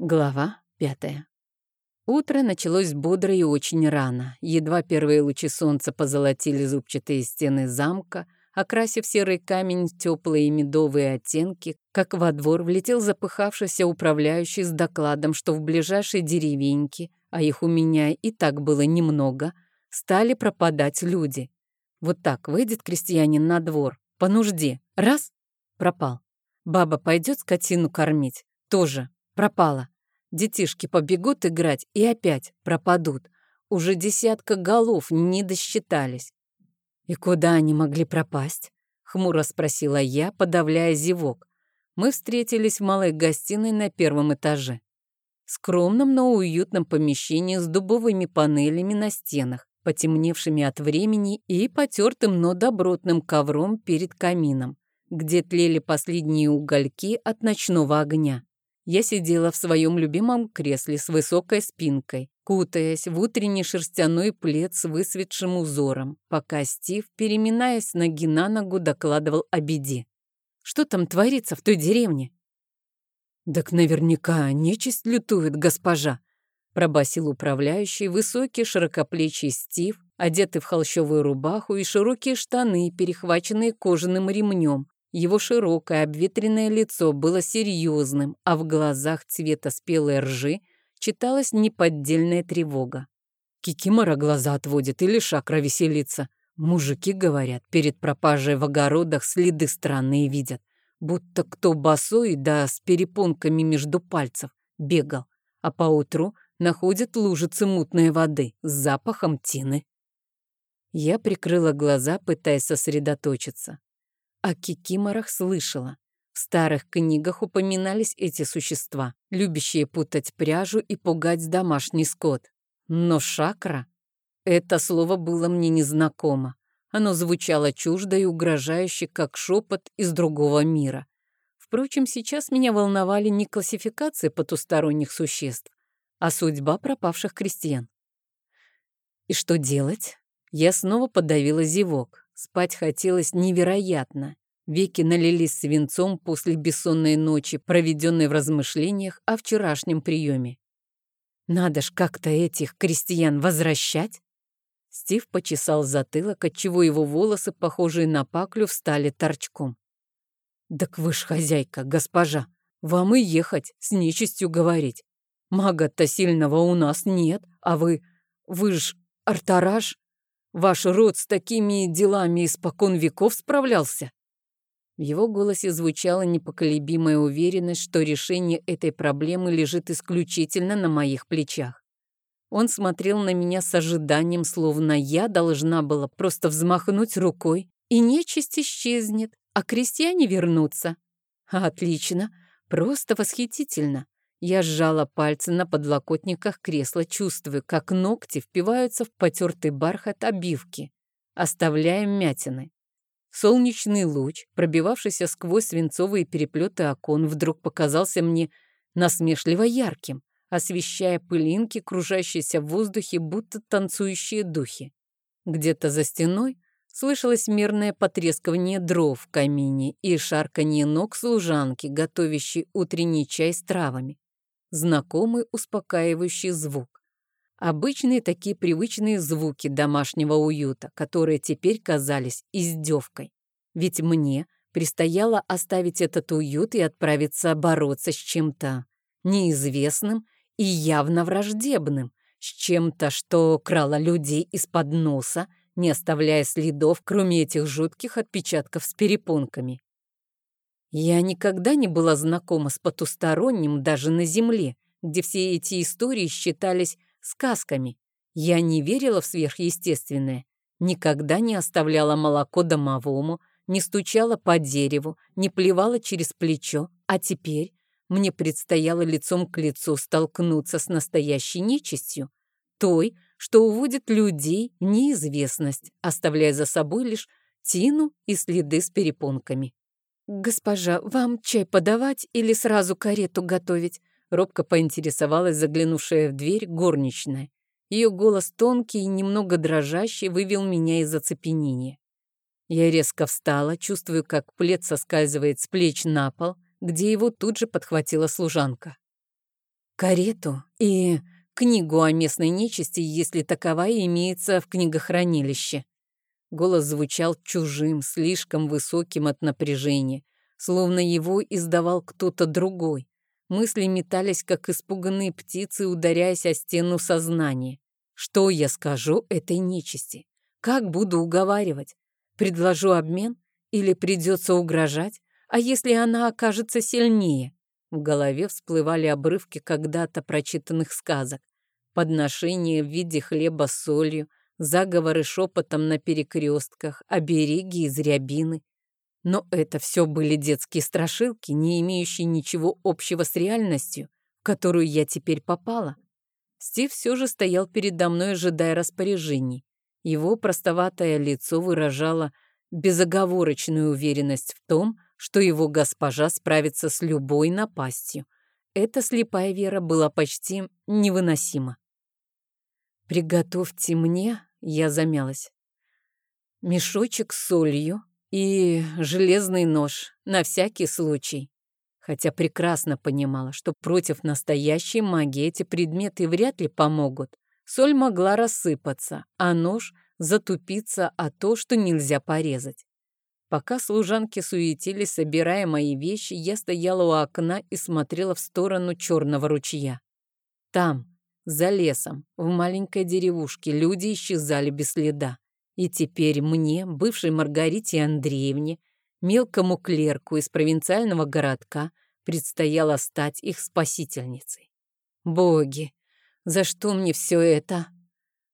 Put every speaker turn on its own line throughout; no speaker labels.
Глава пятая. Утро началось бодро и очень рано. Едва первые лучи солнца позолотили зубчатые стены замка, окрасив серый камень в теплые медовые оттенки, как во двор влетел запыхавшийся управляющий с докладом, что в ближайшей деревеньке, а их у меня и так было немного, стали пропадать люди. Вот так выйдет крестьянин на двор, по нужде, раз — пропал. Баба пойдет скотину кормить, тоже пропала. Детишки побегут играть и опять пропадут. Уже десятка голов не досчитались. «И куда они могли пропасть?» — хмуро спросила я, подавляя зевок. Мы встретились в малой гостиной на первом этаже. Скромном, но уютном помещении с дубовыми панелями на стенах, потемневшими от времени и потертым, но добротным ковром перед камином, где тлели последние угольки от ночного огня. Я сидела в своем любимом кресле с высокой спинкой, кутаясь в утренний шерстяной плед с высветшим узором, пока Стив, переминаясь ноги на ногу, докладывал о беде. Что там творится в той деревне? «Так наверняка нечисть лютует, госпожа», пробасил управляющий, высокий широкоплечий Стив, одетый в холщовую рубаху и широкие штаны, перехваченные кожаным ремнем, его широкое обветренное лицо было серьезным, а в глазах цвета спелой ржи читалась неподдельная тревога. Кикимора глаза отводит или шакра веселится. Мужики, говорят, перед пропажей в огородах следы странные видят. Будто кто босой, да с перепонками между пальцев, бегал. А поутру находят лужицы мутной воды с запахом тины. Я прикрыла глаза, пытаясь сосредоточиться. О кикиморах слышала. В старых книгах упоминались эти существа, любящие путать пряжу и пугать домашний скот. Но шакра? Это слово было мне незнакомо. Оно звучало чуждо и угрожающе, как шепот из другого мира. Впрочем, сейчас меня волновали не классификации потусторонних существ, а судьба пропавших крестьян. И что делать? Я снова подавила зевок. Спать хотелось невероятно. Веки налились свинцом после бессонной ночи, проведенной в размышлениях о вчерашнем приеме. Надо ж как-то этих крестьян возвращать. Стив почесал затылок, отчего его волосы, похожие на паклю, встали торчком. «Так вы ж хозяйка, госпожа. Вам и ехать, с нечистью говорить. Мага-то сильного у нас нет, а вы... Вы ж артараж. Ваш род с такими делами испокон веков справлялся?» В его голосе звучала непоколебимая уверенность, что решение этой проблемы лежит исключительно на моих плечах. Он смотрел на меня с ожиданием, словно я должна была просто взмахнуть рукой, и нечисть исчезнет, а крестьяне вернутся. Отлично, просто восхитительно. Я сжала пальцы на подлокотниках кресла, чувствуя, как ногти впиваются в потертый бархат обивки, оставляя мятины. Солнечный луч, пробивавшийся сквозь свинцовые переплеты окон, вдруг показался мне насмешливо ярким, освещая пылинки, кружащиеся в воздухе, будто танцующие духи. Где-то за стеной слышалось мерное потрескивание дров в камине и шарканье ног служанки, готовящей утренний чай с травами знакомый успокаивающий звук. Обычные такие привычные звуки домашнего уюта, которые теперь казались издевкой. Ведь мне предстояло оставить этот уют и отправиться бороться с чем-то неизвестным и явно враждебным, с чем-то, что крало людей из-под носа, не оставляя следов, кроме этих жутких отпечатков с перепонками. Я никогда не была знакома с потусторонним даже на Земле, где все эти истории считались сказками. Я не верила в сверхъестественное, никогда не оставляла молоко домовому, не стучала по дереву, не плевала через плечо, а теперь мне предстояло лицом к лицу столкнуться с настоящей нечистью, той, что уводит людей в неизвестность, оставляя за собой лишь тину и следы с перепонками. «Госпожа, вам чай подавать или сразу карету готовить?» Робко поинтересовалась заглянувшая в дверь горничная. Ее голос тонкий и немного дрожащий вывел меня из оцепенения. Я резко встала, чувствую, как плед соскальзывает с плеч на пол, где его тут же подхватила служанка. карету и книгу о местной нечисти, если таковая имеется в книгохранилище. Голос звучал чужим, слишком высоким от напряжения, словно его издавал кто-то другой. Мысли метались, как испуганные птицы, ударяясь о стену сознания. Что я скажу этой нечисти? Как буду уговаривать? Предложу обмен? Или придется угрожать? А если она окажется сильнее? В голове всплывали обрывки когда-то прочитанных сказок. Подношения в виде хлеба с солью, заговоры шепотом на перекрестках, обереги из рябины. Но это все были детские страшилки, не имеющие ничего общего с реальностью, в которую я теперь попала. Стив все же стоял передо мной, ожидая распоряжений. Его простоватое лицо выражало безоговорочную уверенность в том, что его госпожа справится с любой напастью. Эта слепая вера была почти невыносима. «Приготовьте мне», — я замялась, — «мешочек с солью и железный нож на всякий случай». Хотя прекрасно понимала, что против настоящей магии эти предметы вряд ли помогут. Соль могла рассыпаться, а нож затупиться о то, что нельзя порезать. Пока служанки суетились, собирая мои вещи, я стояла у окна и смотрела в сторону черного ручья. Там, за лесом, в маленькой деревушке, люди исчезали без следа. И теперь мне, бывшей Маргарите Андреевне, мелкому клерку из провинциального городка, предстояло стать их спасительницей. Боги, за что мне все это?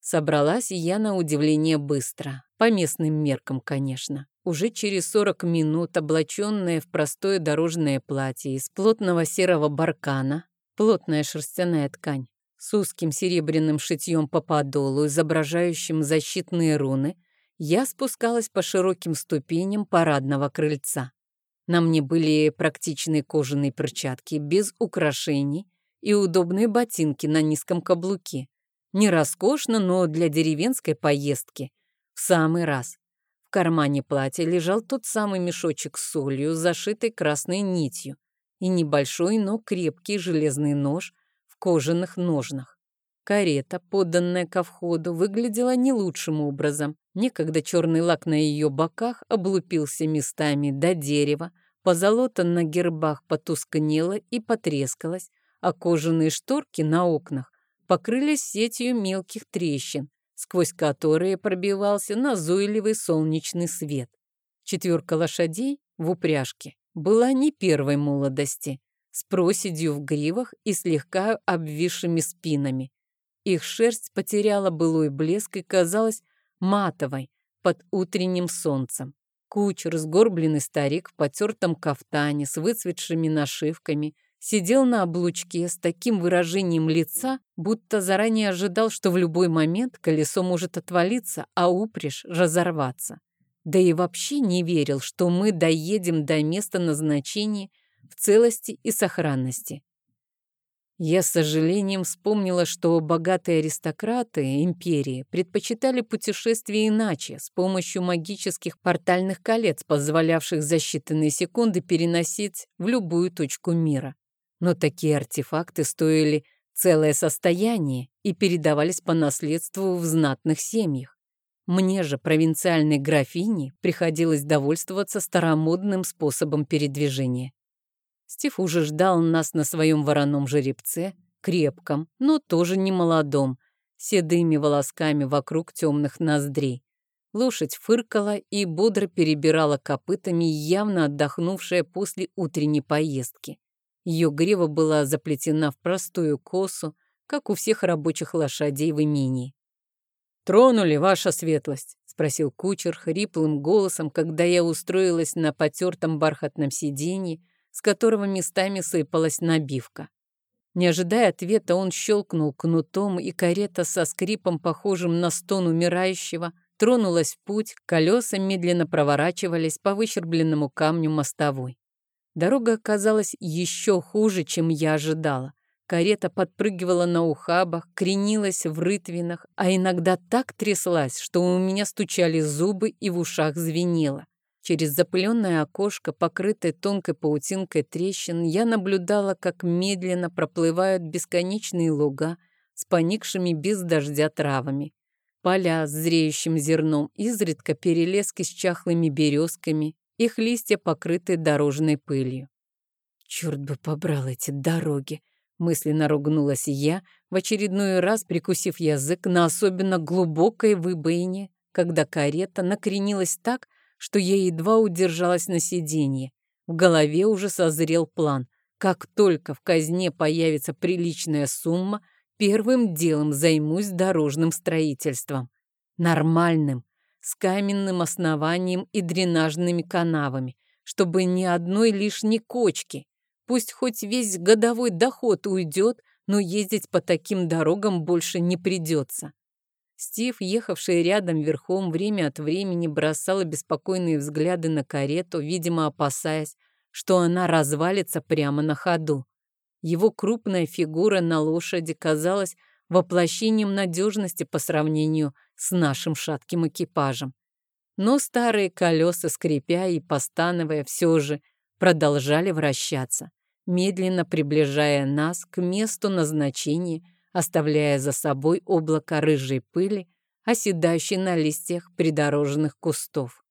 Собралась я на удивление быстро, по местным меркам, конечно. Уже через 40 минут, облаченная в простое дорожное платье из плотного серого баркана, плотная шерстяная ткань, с узким серебряным шитьем по подолу, изображающим защитные руны, я спускалась по широким ступеням парадного крыльца. На мне были практичные кожаные перчатки без украшений и удобные ботинки на низком каблуке. Не роскошно, но для деревенской поездки. В самый раз. В кармане платья лежал тот самый мешочек с солью, зашитый красной нитью, и небольшой, но крепкий железный нож кожаных ножнах. Карета, подданная ко входу, выглядела не лучшим образом. Некогда черный лак на ее боках облупился местами до дерева, позолота на гербах потускнела и потрескалась, а кожаные шторки на окнах покрылись сетью мелких трещин, сквозь которые пробивался назойливый солнечный свет. Четверка лошадей в упряжке была не первой молодости, с проседью в гривах и слегка обвисшими спинами. Их шерсть потеряла былой блеск и казалась матовой под утренним солнцем. Кучер, сгорбленный старик в потертом кафтане с выцветшими нашивками – сидел на облучке с таким выражением лица, будто заранее ожидал, что в любой момент колесо может отвалиться, а упряжь разорваться. Да и вообще не верил, что мы доедем до места назначения в целости и сохранности. Я с сожалением вспомнила, что богатые аристократы империи предпочитали путешествия иначе, с помощью магических портальных колец, позволявших за считанные секунды переносить в любую точку мира. Но такие артефакты стоили целое состояние и передавались по наследству в знатных семьях. Мне же, провинциальной графине, приходилось довольствоваться старомодным способом передвижения. Стив уже ждал нас на своем вороном жеребце, крепком, но тоже не молодом, седыми волосками вокруг темных ноздрей. Лошадь фыркала и бодро перебирала копытами, явно отдохнувшая после утренней поездки. Ее грива была заплетена в простую косу, как у всех рабочих лошадей в имении. «Тронули, ваша светлость?» — спросил кучер хриплым голосом, когда я устроилась на потертом бархатном сиденье, с которого местами сыпалась набивка. Не ожидая ответа, он щелкнул кнутом, и карета со скрипом, похожим на стон умирающего, тронулась в путь, колеса медленно проворачивались по выщербленному камню мостовой. Дорога оказалась еще хуже, чем я ожидала. Карета подпрыгивала на ухабах, кренилась в рытвинах, а иногда так тряслась, что у меня стучали зубы и в ушах звенело. Через запыленное окошко, покрытое тонкой паутинкой трещин, я наблюдала, как медленно проплывают бесконечные луга с поникшими без дождя травами, поля с зреющим зерном, изредка перелески с чахлыми березками, их листья покрыты дорожной пылью. Черт бы побрал эти дороги! Мысленно ругнулась я, в очередной раз прикусив язык на особенно глубокой выбоине, когда карета накренилась так, что я едва удержалась на сиденье. В голове уже созрел план. Как только в казне появится приличная сумма, первым делом займусь дорожным строительством. Нормальным, с каменным основанием и дренажными канавами, чтобы ни одной лишней кочки. Пусть хоть весь годовой доход уйдет, но ездить по таким дорогам больше не придется. Стив, ехавший рядом верхом, время от времени бросал беспокойные взгляды на карету, видимо, опасаясь, что она развалится прямо на ходу. Его крупная фигура на лошади казалась воплощением надежности по сравнению с нашим шатким экипажем. Но старые колеса, скрипя и постановая, все же продолжали вращаться, медленно приближая нас к месту назначения оставляя за собой облако рыжей пыли, оседающей на листьях придорожных кустов.